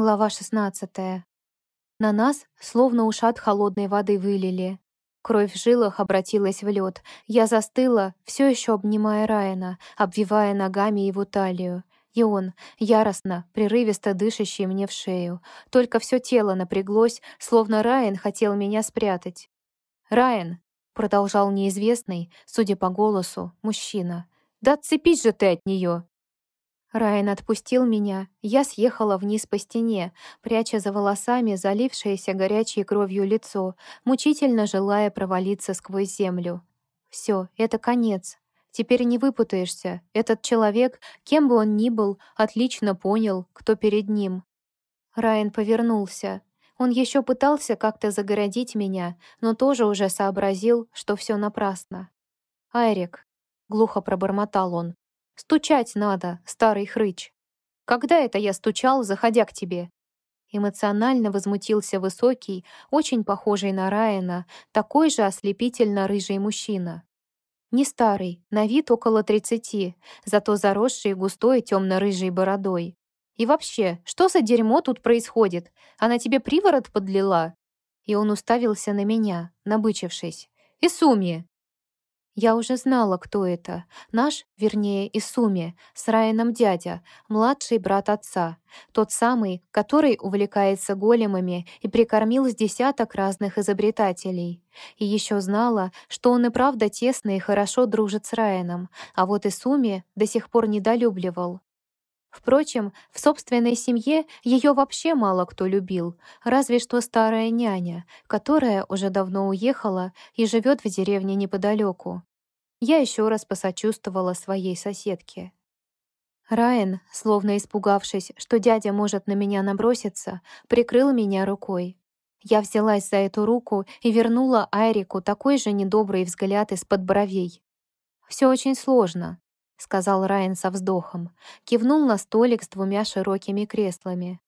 Глава 16. На нас словно ушат холодной воды вылили. Кровь в жилах обратилась в лед. Я застыла, все еще обнимая Райана, обвивая ногами его талию. И он, яростно, прерывисто дышащий мне в шею. Только все тело напряглось, словно Райан хотел меня спрятать. «Райан!» — продолжал неизвестный, судя по голосу, мужчина. «Да отцепись же ты от нее!» Райан отпустил меня, я съехала вниз по стене, пряча за волосами залившееся горячей кровью лицо, мучительно желая провалиться сквозь землю. Все, это конец. Теперь не выпутаешься. Этот человек, кем бы он ни был, отлично понял, кто перед ним. Райан повернулся. Он еще пытался как-то загородить меня, но тоже уже сообразил, что все напрасно. «Айрик», — глухо пробормотал он, Стучать надо, старый хрыч. Когда это я стучал, заходя к тебе? Эмоционально возмутился высокий, очень похожий на Райана, такой же ослепительно рыжий мужчина. Не старый, на вид около тридцати, зато заросший густой темно-рыжей бородой. И вообще, что за дерьмо тут происходит? Она тебе приворот подлила? И он уставился на меня, набычившись. «Исуми, я уже знала, кто это. Наш, вернее, Исуми, с Райаном дядя, младший брат отца. Тот самый, который увлекается големами и прикормил с десяток разных изобретателей. И еще знала, что он и правда тесно и хорошо дружит с Райаном, а вот Исуми до сих пор недолюбливал. Впрочем, в собственной семье ее вообще мало кто любил, разве что старая няня, которая уже давно уехала и живет в деревне неподалеку. Я еще раз посочувствовала своей соседке. Райан, словно испугавшись, что дядя может на меня наброситься, прикрыл меня рукой. Я взялась за эту руку и вернула Айрику такой же недобрый взгляд из-под бровей. «Все очень сложно», — сказал Райан со вздохом. Кивнул на столик с двумя широкими креслами.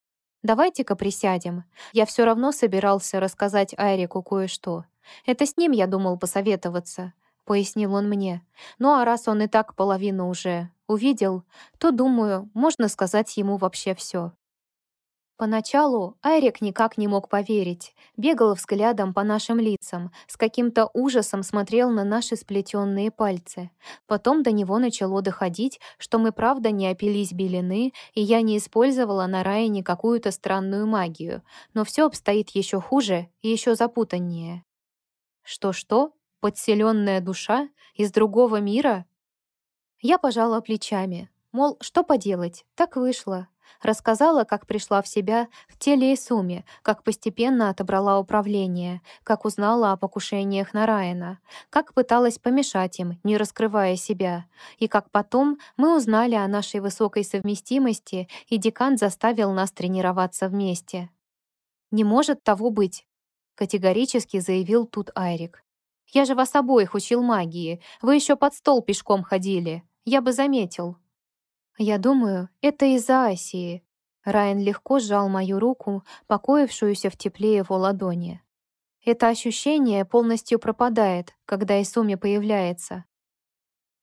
«Давайте-ка присядем. Я все равно собирался рассказать Айрику кое-что. Это с ним я думал посоветоваться пояснил он мне. «Ну а раз он и так половину уже увидел, то, думаю, можно сказать ему вообще все. Поначалу Айрик никак не мог поверить, бегал взглядом по нашим лицам, с каким-то ужасом смотрел на наши сплетенные пальцы. Потом до него начало доходить, что мы правда не опились белины, и я не использовала на Райане какую-то странную магию, но все обстоит еще хуже и еще запутаннее. Что-что? Подселенная душа из другого мира? Я пожала плечами, мол, что поделать, так вышло. Рассказала, как пришла в себя в теле Исуми, как постепенно отобрала управление, как узнала о покушениях на Райана, как пыталась помешать им, не раскрывая себя, и как потом мы узнали о нашей высокой совместимости, и декан заставил нас тренироваться вместе. «Не может того быть», — категорически заявил тут Айрик. Я же вас обоих учил магии. Вы еще под стол пешком ходили. Я бы заметил». «Я думаю, это из-за Асии». Райан легко сжал мою руку, покоившуюся в тепле его ладони. Это ощущение полностью пропадает, когда Исуми появляется.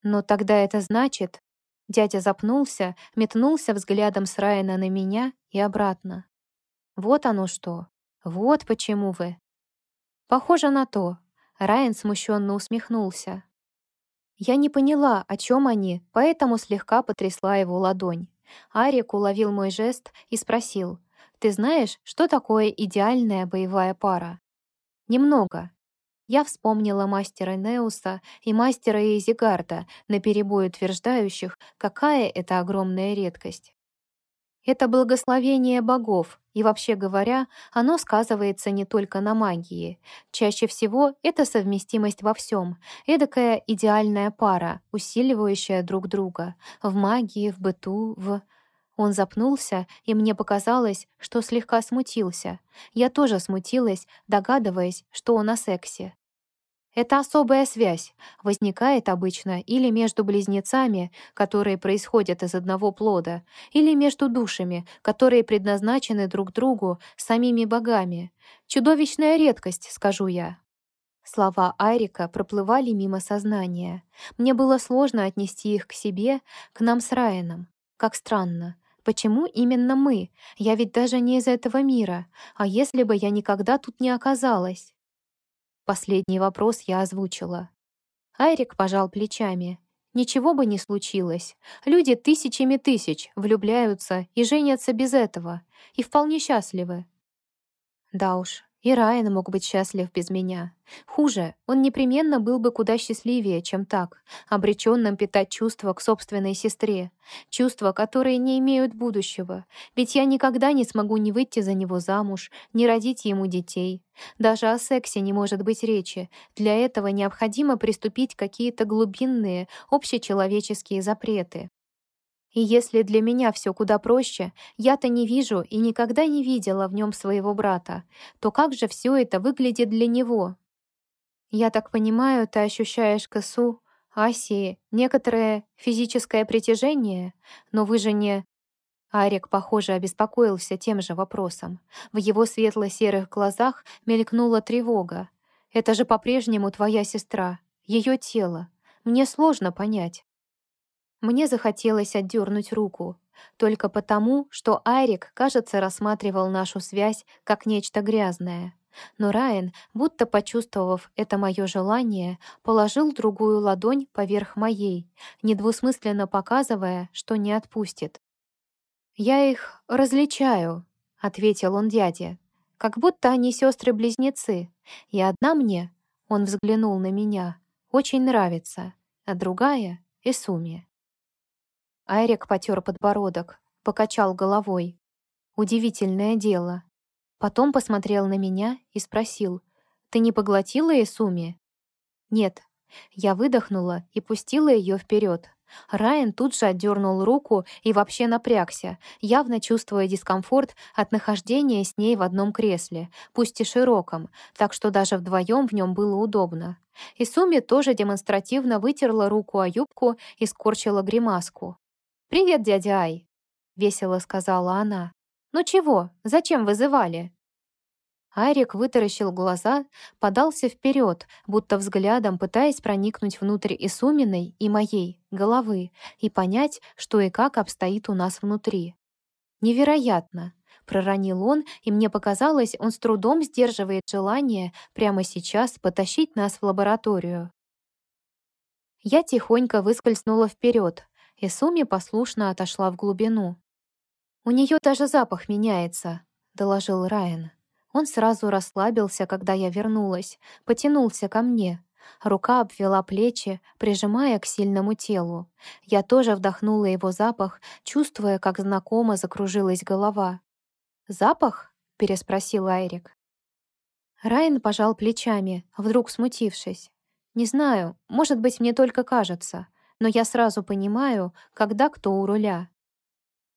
Но тогда это значит... Дядя запнулся, метнулся взглядом с Райана на меня и обратно. Вот оно что. Вот почему вы. Похоже на то, Райан смущенно усмехнулся. Я не поняла, о чем они, поэтому слегка потрясла его ладонь. Арик уловил мой жест и спросил, «Ты знаешь, что такое идеальная боевая пара?» «Немного». Я вспомнила мастера Неуса и мастера Эйзигарда, наперебой утверждающих, какая это огромная редкость. Это благословение богов, и вообще говоря, оно сказывается не только на магии. Чаще всего это совместимость во всем, эдакая идеальная пара, усиливающая друг друга. В магии, в быту, в... Он запнулся, и мне показалось, что слегка смутился. Я тоже смутилась, догадываясь, что он о сексе. Это особая связь, возникает обычно или между близнецами, которые происходят из одного плода, или между душами, которые предназначены друг другу самими богами. Чудовищная редкость, скажу я. Слова Айрика проплывали мимо сознания. Мне было сложно отнести их к себе, к нам с Райаном. Как странно. Почему именно мы? Я ведь даже не из этого мира. А если бы я никогда тут не оказалась? Последний вопрос я озвучила. Айрик пожал плечами. Ничего бы не случилось. Люди тысячами тысяч влюбляются и женятся без этого. И вполне счастливы. Да уж, и Райан мог быть счастлив без меня. Хуже, он непременно был бы куда счастливее, чем так, обреченным питать чувства к собственной сестре. Чувства, которые не имеют будущего. Ведь я никогда не смогу ни выйти за него замуж, ни родить ему детей. Даже о сексе не может быть речи. Для этого необходимо приступить какие-то глубинные, общечеловеческие запреты. И если для меня все куда проще, я-то не вижу и никогда не видела в нем своего брата, то как же все это выглядит для него? Я так понимаю, ты ощущаешь к Ису, Асии, некоторое физическое притяжение, но вы же не... Арик, похоже, обеспокоился тем же вопросом. В его светло-серых глазах мелькнула тревога. «Это же по-прежнему твоя сестра, ее тело. Мне сложно понять». Мне захотелось отдернуть руку, только потому, что Айрик, кажется, рассматривал нашу связь как нечто грязное. Но Райан, будто почувствовав это мое желание, положил другую ладонь поверх моей, недвусмысленно показывая, что не отпустит. «Я их различаю», — ответил он дяде, «как будто они сестры близнецы и одна мне, — он взглянул на меня, — очень нравится, а другая — Исуми». Айрик потер подбородок, покачал головой. Удивительное дело. Потом посмотрел на меня и спросил, «Ты не поглотила Исуми?» «Нет». Я выдохнула и пустила ее вперед. Райан тут же отдернул руку и вообще напрягся, явно чувствуя дискомфорт от нахождения с ней в одном кресле, пусть и широком, так что даже вдвоем в нем было удобно. Исуми тоже демонстративно вытерла руку о юбку и скорчила гримаску. «Привет, дядя Ай», — весело сказала она. «Ну чего, зачем вызывали?» Айрик вытаращил глаза, подался вперед, будто взглядом пытаясь проникнуть внутрь Исуминой и моей головы и понять, что и как обстоит у нас внутри. «Невероятно!» — проронил он, и мне показалось, он с трудом сдерживает желание прямо сейчас потащить нас в лабораторию. Я тихонько выскользнула вперед, и Суми послушно отошла в глубину. «У нее даже запах меняется», — доложил Райан. Он сразу расслабился, когда я вернулась, потянулся ко мне. Рука обвела плечи, прижимая к сильному телу. Я тоже вдохнула его запах, чувствуя, как знакомо закружилась голова. «Запах?» — переспросил Айрик. Райан пожал плечами, вдруг смутившись. «Не знаю, может быть, мне только кажется но я сразу понимаю, когда кто у руля.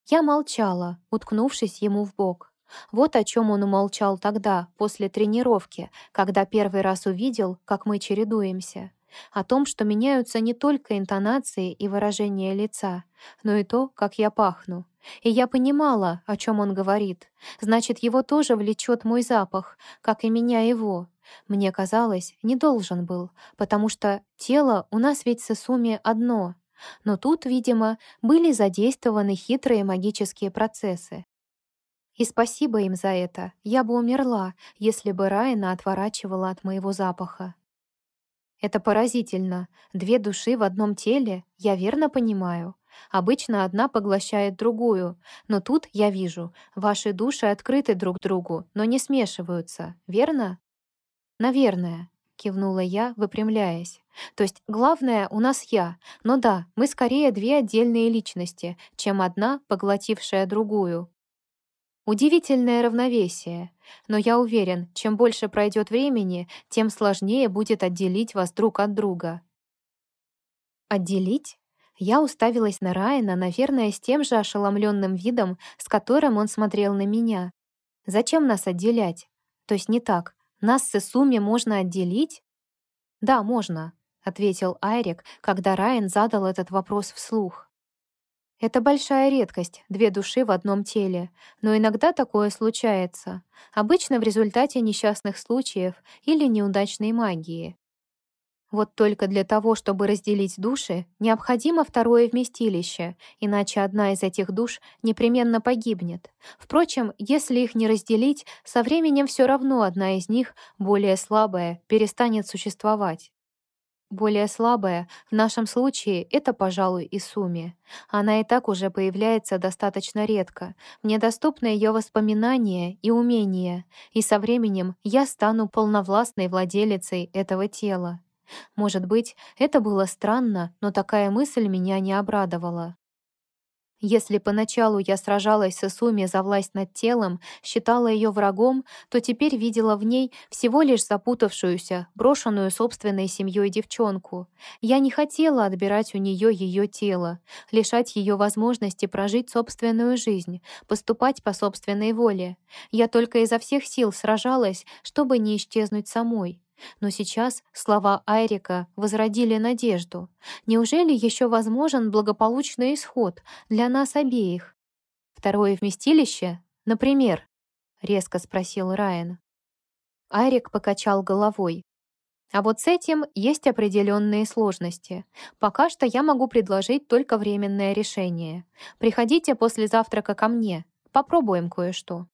Я молчала, уткнувшись ему в бок. Вот о чем он умолчал тогда, после тренировки, когда первый раз увидел, как мы чередуемся. О том, что меняются не только интонации и выражение лица, но и то, как я пахну. И я понимала, о чем он говорит. Значит, его тоже влечет мой запах, как и меня его. Мне казалось, не должен был, потому что тело у нас ведь с Исуми одно. Но тут, видимо, были задействованы хитрые магические процессы. И спасибо им за это. Я бы умерла, если бы Райана отворачивала от моего запаха. Это поразительно. Две души в одном теле, я верно понимаю? Обычно одна поглощает другую, но тут я вижу, ваши души открыты друг другу, но не смешиваются, верно? «Наверное», — кивнула я, выпрямляясь. «То есть главное у нас я, но да, мы скорее две отдельные личности, чем одна, поглотившая другую». Удивительное равновесие, но я уверен, чем больше пройдет времени, тем сложнее будет отделить вас друг от друга. Отделить? Я уставилась на Райана, наверное, с тем же ошеломленным видом, с которым он смотрел на меня. Зачем нас отделять? То есть не так. Нас с Исуми можно отделить? Да, можно, ответил Айрик, когда Райан задал этот вопрос вслух. Это большая редкость, две души в одном теле, но иногда такое случается, обычно в результате несчастных случаев или неудачной магии. Вот только для того, чтобы разделить души, необходимо второе вместилище, иначе одна из этих душ непременно погибнет. Впрочем, если их не разделить, со временем все равно одна из них, более слабая, перестанет существовать. Более слабая, в нашем случае, это, пожалуй, и Суми. Она и так уже появляется достаточно редко. Мне доступны ее воспоминания и умения, и со временем я стану полновластной владелицей этого тела. Может быть, это было странно, но такая мысль меня не обрадовала. Если поначалу я сражалась с Исуми за власть над телом, считала ее врагом, то теперь видела в ней всего лишь запутавшуюся, брошенную собственной семьей девчонку. Я не хотела отбирать у нее ее тело, лишать ее возможности прожить собственную жизнь, поступать по собственной воле. Я только изо всех сил сражалась, чтобы не исчезнуть самой. Но сейчас слова Айрика возродили надежду. Неужели еще возможен благополучный исход для нас обеих? Второе вместилище, например? резко спросил Райан. Айрик покачал головой. А вот с этим есть определенные сложности. Пока что я могу предложить только временное решение. Приходите после завтрака ко мне. Попробуем кое-что.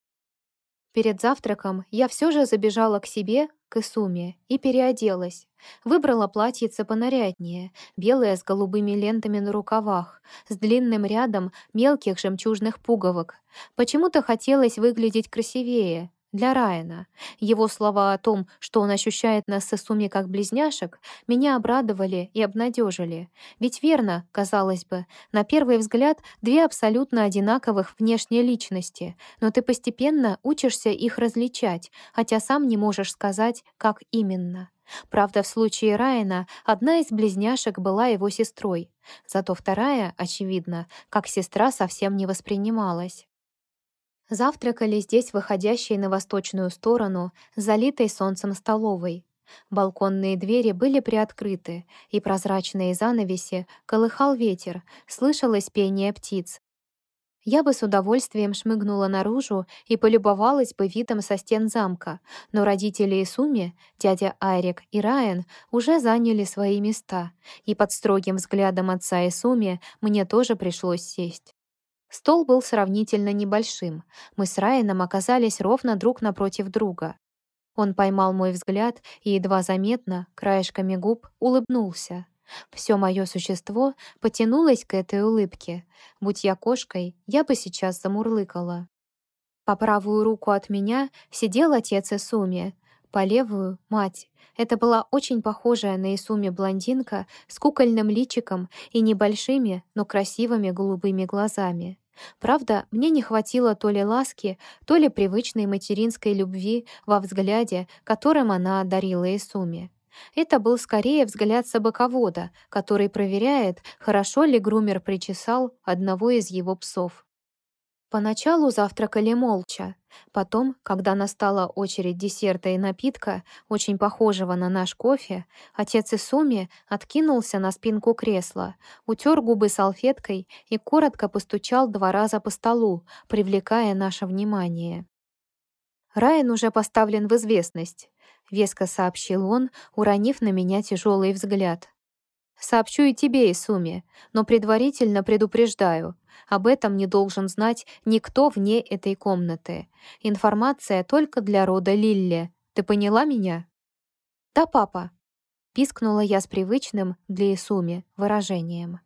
Перед завтраком я все же забежала к себе, к Исуме, и переоделась. Выбрала платьице понаряднее, белое с голубыми лентами на рукавах, с длинным рядом мелких жемчужных пуговок. Почему-то хотелось выглядеть красивее, для Райана. Его слова о том, что он ощущает нас с Исуми как близняшек, меня обрадовали и обнадежили. Ведь верно, казалось бы, на первый взгляд две абсолютно одинаковых внешние личности, но ты постепенно учишься их различать, хотя сам не можешь сказать, как именно. Правда, в случае Райана одна из близняшек была его сестрой, зато вторая, очевидно, как сестра совсем не воспринималась. Завтракали здесь выходящей на восточную сторону, залитой солнцем столовой. Балконные двери были приоткрыты, и прозрачные занавеси колыхал ветер, слышалось пение птиц. Я бы с удовольствием шмыгнула наружу и полюбовалась бы видом со стен замка, но родители Исуми, дядя Айрик и Райан уже заняли свои места, и под строгим взглядом отца Исуми мне тоже пришлось сесть. Стол был сравнительно небольшим. Мы с Райаном оказались ровно друг напротив друга. Он поймал мой взгляд и едва заметно, краешками губ, улыбнулся. Все мое существо потянулось к этой улыбке. Будь я кошкой, я бы сейчас замурлыкала. По правую руку от меня сидел отец Исуми, по левую — мать. Это была очень похожая на Исуми блондинка с кукольным личиком и небольшими, но красивыми голубыми глазами. Правда, мне не хватило то ли ласки, то ли привычной материнской любви во взгляде, которым она одарила Исуми. Это был скорее взгляд собаковода, который проверяет, хорошо ли грумер причесал одного из его псов. Поначалу завтракали молча. Потом, когда настала очередь десерта и напитка, очень похожего на наш кофе, отец Исуми откинулся на спинку кресла, утер губы салфеткой и коротко постучал два раза по столу, привлекая наше внимание. «Райан уже поставлен в известность», — веско сообщил он, уронив на меня тяжелый взгляд. Сообщу и тебе, Исуми, но предварительно предупреждаю. Об этом не должен знать никто вне этой комнаты. Информация только для рода Лилли. Ты поняла меня? Да, папа. Пискнула я с привычным для Исуми выражением.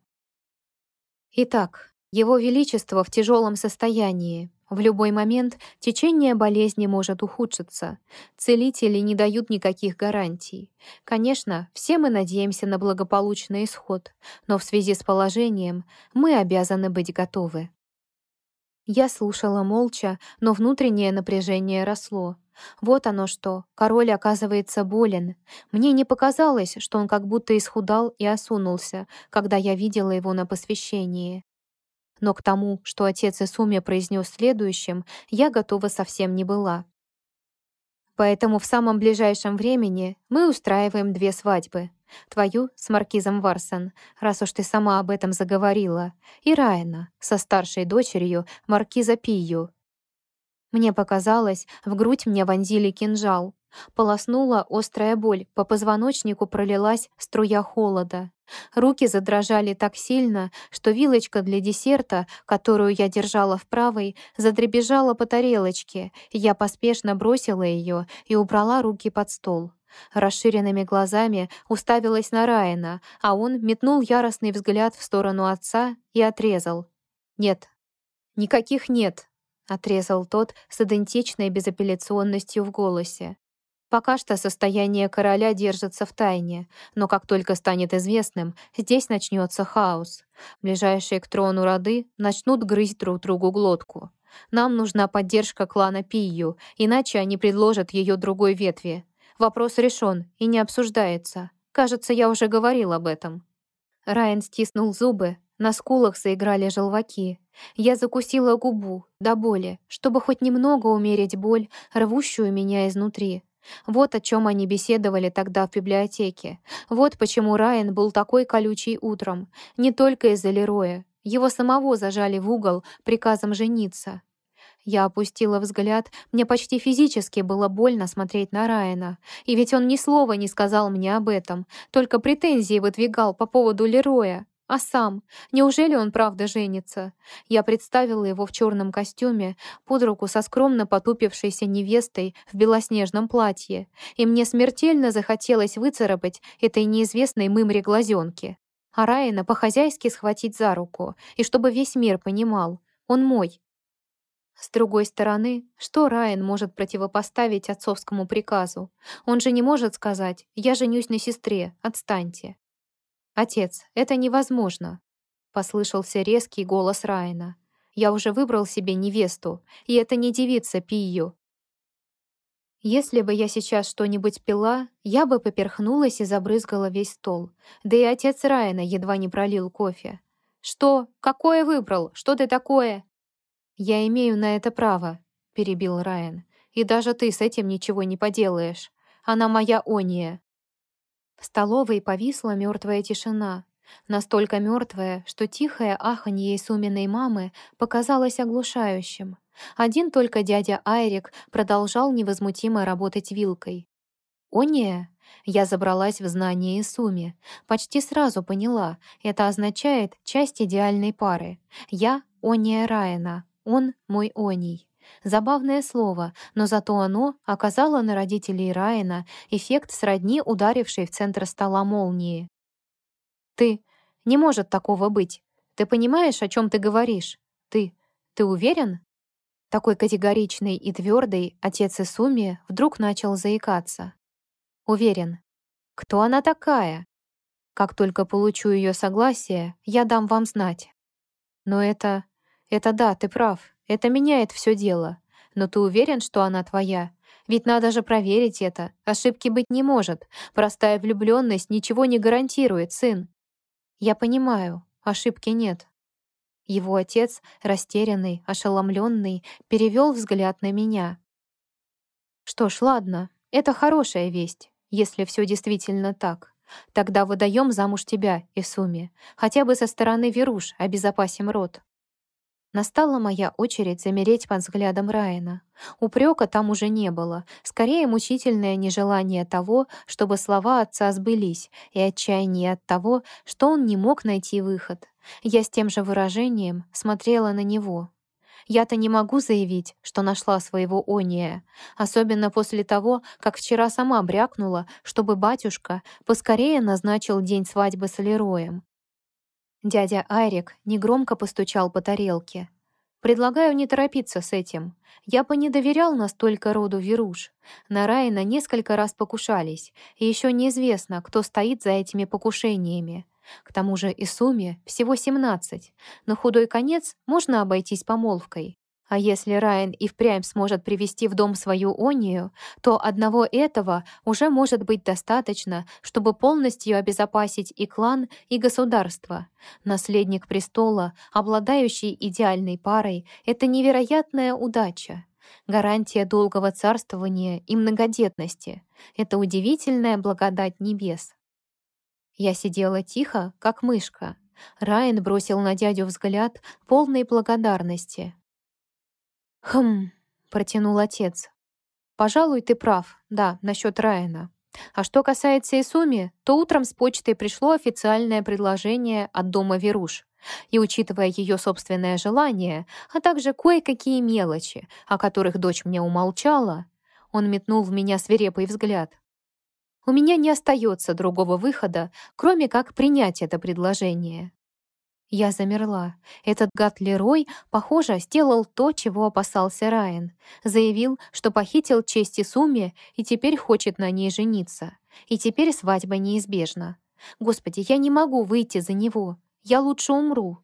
Итак, его Величество в тяжелом состоянии. В любой момент течение болезни может ухудшиться. Целители не дают никаких гарантий. Конечно, все мы надеемся на благополучный исход, но в связи с положением мы обязаны быть готовы. Я слушала молча, но внутреннее напряжение росло. Вот оно что, король оказывается болен. Мне не показалось, что он как будто исхудал и осунулся, когда я видела его на посвящении но к тому, что отец Исуми произнес следующим, я готова совсем не была. Поэтому в самом ближайшем времени мы устраиваем две свадьбы. Твою с маркизом Варсон, раз уж ты сама об этом заговорила, и Райана со старшей дочерью маркиза Пию. Мне показалось, в грудь мне вонзили кинжал. Полоснула острая боль, по позвоночнику пролилась струя холода. Руки задрожали так сильно, что вилочка для десерта, которую я держала в правой, задребежала по тарелочке. Я поспешно бросила ее и убрала руки под стол. Расширенными глазами уставилась на Райана, а он метнул яростный взгляд в сторону отца и отрезал. «Нет, никаких нет», — отрезал тот с идентичной безапелляционностью в голосе. Пока что состояние короля держится в тайне, но как только станет известным, здесь начнется хаос. Ближайшие к трону роды начнут грызть друг другу глотку. Нам нужна поддержка клана Пию, иначе они предложат ее другой ветви. Вопрос решен и не обсуждается. Кажется, я уже говорил об этом. Райан стиснул зубы, на скулах заиграли желваки. Я закусила губу до боли, чтобы хоть немного умерить боль, рвущую меня изнутри. Вот о чем они беседовали тогда в библиотеке. Вот почему Райан был такой колючий утром. Не только из-за Лероя. Его самого зажали в угол приказом жениться. Я опустила взгляд, мне почти физически было больно смотреть на Райана. И ведь он ни слова не сказал мне об этом, только претензии выдвигал по поводу Лероя. А сам? Неужели он правда женится? Я представила его в черном костюме, под руку со скромно потупившейся невестой в белоснежном платье, и мне смертельно захотелось выцарапать этой неизвестной мымре глазенки. А Райана по-хозяйски схватить за руку, и чтобы весь мир понимал, он мой. С другой стороны, что Райан может противопоставить отцовскому приказу? Он же не может сказать «я женюсь на сестре, отстаньте». «Отец, это невозможно», — послышался резкий голос Райана. «Я уже выбрал себе невесту, и это не девица Пию». Если бы я сейчас что-нибудь пила, я бы поперхнулась и забрызгала весь стол. Да и отец Райана едва не пролил кофе. «Что? Какое выбрал? Что ты такое?» «Я имею на это право», — перебил Райан. «И даже ты с этим ничего не поделаешь. Она моя Ония». В столовой повисла мертвая тишина, настолько мертвая, что тихое аханье Исуминой мамы показалось оглушающим. Один только дядя Айрик продолжал невозмутимо работать вилкой. «Ония?» Я забралась в знание Исуми. Почти сразу поняла, это означает часть идеальной пары. Я — Ония Райана, он — мой Оний. Забавное слово, но зато оно оказало на родителей Райана эффект сродни ударившей в центр стола молнии. «Ты... Не может такого быть. Ты понимаешь, о чем ты говоришь? Ты... Ты уверен?» Такой категоричный и твердый отец Исуми вдруг начал заикаться. «Уверен. Кто она такая? Как только получу ее согласие, я дам вам знать. Но это... Это да, ты прав. Это меняет все дело. Но ты уверен, что она твоя? Ведь надо же проверить это. Ошибки быть не может. Простая влюбленность ничего не гарантирует, сын. Я понимаю, ошибки нет. Его отец, растерянный, ошеломленный, перевел взгляд на меня. Что ж, ладно, это хорошая весть, если все действительно так. Тогда выдаем замуж тебя, Исуми. Хотя бы со стороны Веруш обезопасим род. Настала моя очередь замереть под взглядом Райана. Упрека там уже не было, скорее мучительное нежелание того, чтобы слова отца сбылись, и отчаяние от того, что он не мог найти выход. Я с тем же выражением смотрела на него. Я-то не могу заявить, что нашла своего Ония, особенно после того, как вчера сама брякнула, чтобы батюшка поскорее назначил день свадьбы с Лероем. Дядя Айрик негромко постучал по тарелке. «Предлагаю не торопиться с этим. Я бы не доверял настолько роду Веруш. На Райана несколько раз покушались, и еще неизвестно, кто стоит за этими покушениями. К тому же и сумме всего 17. На худой конец можно обойтись помолвкой. А если Райан и впрямь сможет привести в дом свою Онию, то одного этого уже может быть достаточно, чтобы полностью обезопасить и клан, и государство. Наследник престола, обладающий идеальной парой, — это невероятная удача. Гарантия долгого царствования и многодетности — это удивительная благодать небес. Я сидела тихо, как мышка. Райан бросил на дядю взгляд полной благодарности. «Хм», — протянул отец. Пожалуй, ты прав, да, насчет Райана. А что касается Исуми, то утром с почтой пришло официальное предложение от дома Веруш. И учитывая ее собственное желание, а также кое-какие мелочи, о которых дочь мне умолчала, он метнул в меня свирепый взгляд. У меня не остается другого выхода, кроме как принять это предложение. Я замерла. Этот гад Лерой, похоже, сделал то, чего опасался Райан. Заявил, что похитил честь Исуми и теперь хочет на ней жениться. И теперь свадьба неизбежна. Господи, я не могу выйти за него. Я лучше умру.